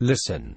Listen.